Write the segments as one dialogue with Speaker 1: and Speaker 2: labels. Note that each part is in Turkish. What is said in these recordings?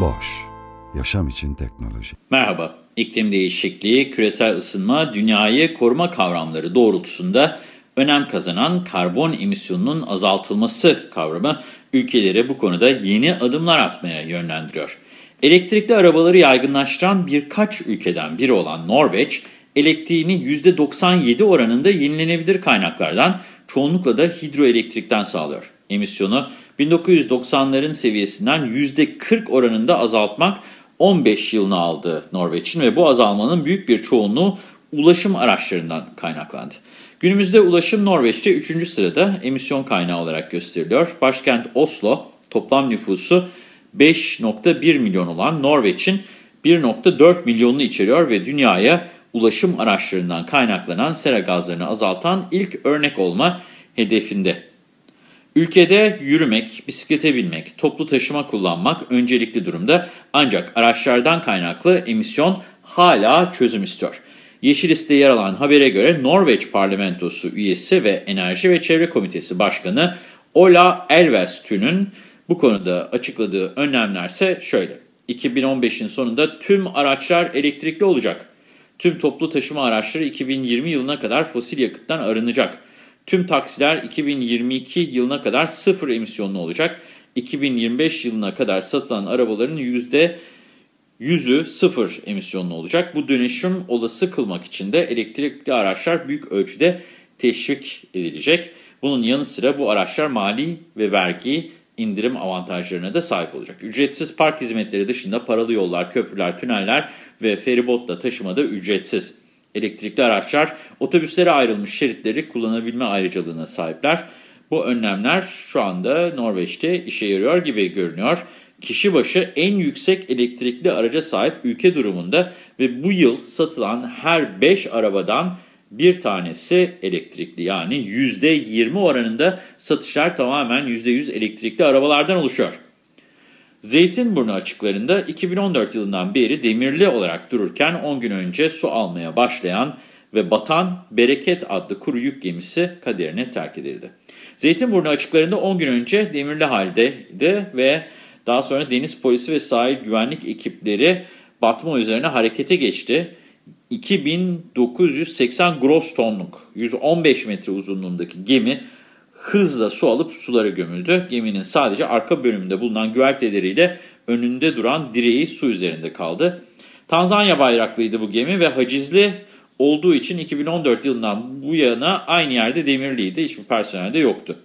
Speaker 1: Boş, yaşam için teknoloji.
Speaker 2: Merhaba, iklim değişikliği, küresel ısınma, dünyayı koruma kavramları doğrultusunda önem kazanan karbon emisyonunun azaltılması kavramı ülkeleri bu konuda yeni adımlar atmaya yönlendiriyor. Elektrikli arabaları yaygınlaştıran birkaç ülkeden biri olan Norveç, elektriğini %97 oranında yenilenebilir kaynaklardan, çoğunlukla da hidroelektrikten sağlıyor. Emisyonu 1990'ların seviyesinden %40 oranında azaltmak 15 yılını aldı Norveç'in ve bu azalmanın büyük bir çoğunluğu ulaşım araçlarından kaynaklandı. Günümüzde ulaşım Norveç'te 3. sırada emisyon kaynağı olarak gösteriliyor. Başkent Oslo toplam nüfusu 5.1 milyon olan Norveç'in 1.4 milyonunu içeriyor ve dünyaya ulaşım araçlarından kaynaklanan sera gazlarını azaltan ilk örnek olma hedefinde. Ülkede yürümek, bisiklete binmek, toplu taşıma kullanmak öncelikli durumda ancak araçlardan kaynaklı emisyon hala çözüm istiyor. Yeşil listede yer alan habere göre Norveç parlamentosu üyesi ve Enerji ve Çevre Komitesi Başkanı Ola Elvestü'nün bu konuda açıkladığı önlemlerse şöyle. 2015'in sonunda tüm araçlar elektrikli olacak. Tüm toplu taşıma araçları 2020 yılına kadar fosil yakıttan arınacak. Tüm taksiler 2022 yılına kadar sıfır emisyonlu olacak. 2025 yılına kadar satılan arabaların %100'ü sıfır emisyonlu olacak. Bu dönüşüm olası kılmak için de elektrikli araçlar büyük ölçüde teşvik edilecek. Bunun yanı sıra bu araçlar mali ve vergi indirim avantajlarına da sahip olacak. Ücretsiz park hizmetleri dışında paralı yollar, köprüler, tüneller ve feribotla taşımada ücretsiz. Elektrikli araçlar otobüslere ayrılmış şeritleri kullanabilme ayrıcalığına sahipler. Bu önlemler şu anda Norveç'te işe yarıyor gibi görünüyor. Kişi başı en yüksek elektrikli araca sahip ülke durumunda ve bu yıl satılan her 5 arabadan bir tanesi elektrikli yani %20 oranında satışlar tamamen %100 elektrikli arabalardan oluşuyor. Zeytinburnu açıklarında 2014 yılından beri demirli olarak dururken 10 gün önce su almaya başlayan ve batan Bereket adlı kuru yük gemisi kaderine terk edildi. Zeytinburnu açıklarında 10 gün önce demirli haldeydi ve daha sonra deniz polisi ve sahil güvenlik ekipleri batma üzerine harekete geçti. 2980 gross tonluk 115 metre uzunluğundaki gemi hızla su alıp sulara gömüldü. Geminin sadece arka bölümünde bulunan güverteleriyle önünde duran direği su üzerinde kaldı. Tanzanya bayraklıydı bu gemi ve hacizli olduğu için 2014 yılından bu yana aynı yerde demirliydi. Hiçbir personel de yoktu.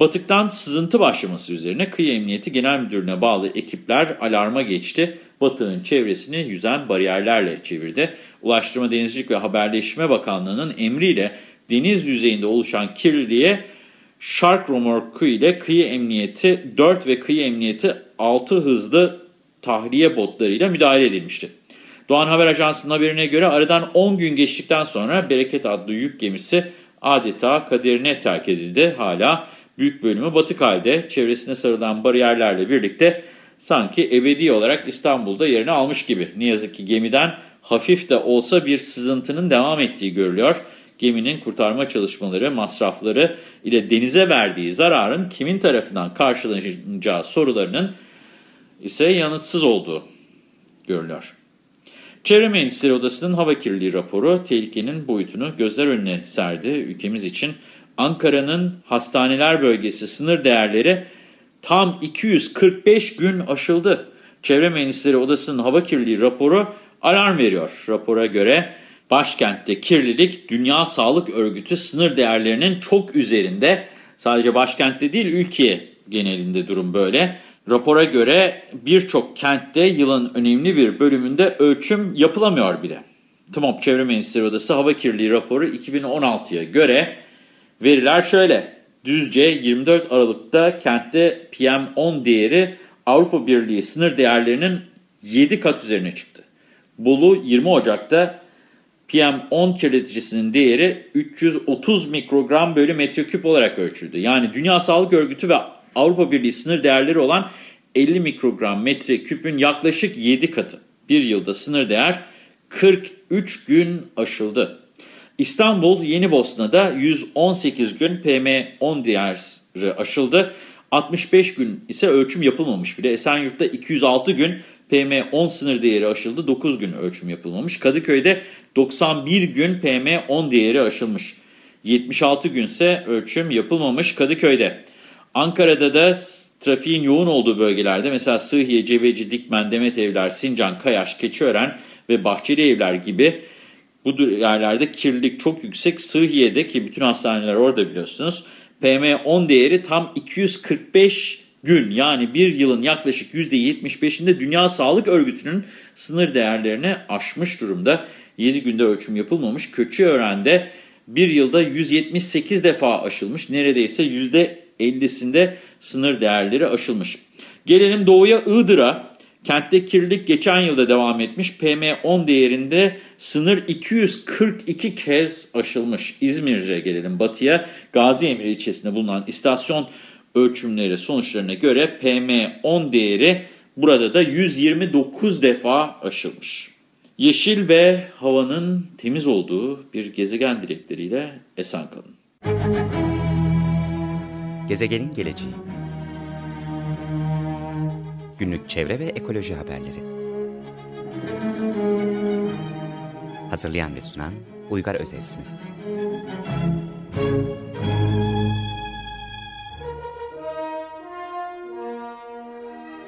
Speaker 2: Batıktan sızıntı başlaması üzerine Kıyı Emniyeti Genel Müdürlüğü'ne bağlı ekipler alarma geçti. Batığın çevresini yüzen bariyerlerle çevirdi. Ulaştırma, Denizcilik ve Haberleşme Bakanlığı'nın emriyle deniz yüzeyinde oluşan kirliliğe Shark Romorku ile Kıyı Emniyeti 4 ve Kıyı Emniyeti 6 hızlı tahliye botlarıyla müdahale edilmişti. Doğan Haber Ajansı'nın haberine göre aradan 10 gün geçtikten sonra Bereket adlı yük gemisi adeta kaderine terk edildi. Hala büyük bölümü batık halde çevresine sarılan bariyerlerle birlikte sanki ebedi olarak İstanbul'da yerini almış gibi. Ne yazık ki gemiden hafif de olsa bir sızıntının devam ettiği görülüyor. Geminin kurtarma çalışmaları, masrafları ile denize verdiği zararın kimin tarafından karşılanacağı sorularının ise yanıtsız olduğu görülüyor. Çevre Mühendisleri Odası'nın hava kirliliği raporu tehlikenin boyutunu gözler önüne serdi. Ülkemiz için Ankara'nın hastaneler bölgesi sınır değerleri tam 245 gün aşıldı. Çevre Mühendisleri Odası'nın hava kirliliği raporu alarm veriyor. Rapora göre başkentte kirlilik Dünya Sağlık Örgütü sınır değerlerinin çok üzerinde. Sadece başkentte değil ülke genelinde durum böyle. Rapora göre birçok kentte yılın önemli bir bölümünde ölçüm yapılamıyor bile. TMOP Çevre Mühendisleri Odası Hava Kirliliği raporu 2016'ya göre veriler şöyle. Düzce 24 Aralık'ta kentte PM10 değeri Avrupa Birliği sınır değerlerinin 7 kat üzerine çıktı. Bolu 20 Ocak'ta PM10 kirleticisinin değeri 330 mikrogram bölü metreküp olarak ölçüldü. Yani Dünya Sağlık Örgütü ve Avrupa Birliği sınır değerleri olan 50 mikrogram metreküpün yaklaşık 7 katı. Bir yılda sınır değer 43 gün aşıldı. İstanbul Yeni Bosna'da 118 gün PM10 değeri aşıldı. 65 gün ise ölçüm yapılmamış bile. Esenyurt'ta 206 gün PM10 sınır değeri aşıldı. 9 gün ölçüm yapılmamış. Kadıköy'de 91 gün PM10 değeri aşılmış. 76 günse ölçüm yapılmamış Kadıköy'de. Ankara'da da trafiğin yoğun olduğu bölgelerde mesela Sıhhiye, Cebeci, Dikmen, Demet Evler, Sincan, Kayaş, Keçiören ve Bahçeli Evler gibi bu yerlerde kirlilik çok yüksek. Sıhhiye'de ki bütün hastaneler orada biliyorsunuz. PM10 değeri tam 245 gün yani bir yılın yaklaşık %75'inde Dünya Sağlık Örgütü'nün sınır değerlerini aşmış durumda. 7 günde ölçüm yapılmamış. Kötüören'de bir yılda 178 defa aşılmış. Neredeyse %50'sinde sınır değerleri aşılmış. Gelelim doğuya Iğdır'a. Kentte kirlilik geçen yılda devam etmiş. PM10 değerinde sınır 242 kez aşılmış. İzmir'e gelelim batıya. Gazi Emir ilçesinde bulunan istasyon ölçümleri sonuçlarına göre PM10 değeri burada da 129 defa aşılmış. Yeşil ve havanın temiz olduğu bir gezegen dilekleriyle esen kalın.
Speaker 3: Gezegenin geleceği Günlük çevre ve ekoloji haberleri Hazırlayan ve sunan Uygar Özesmi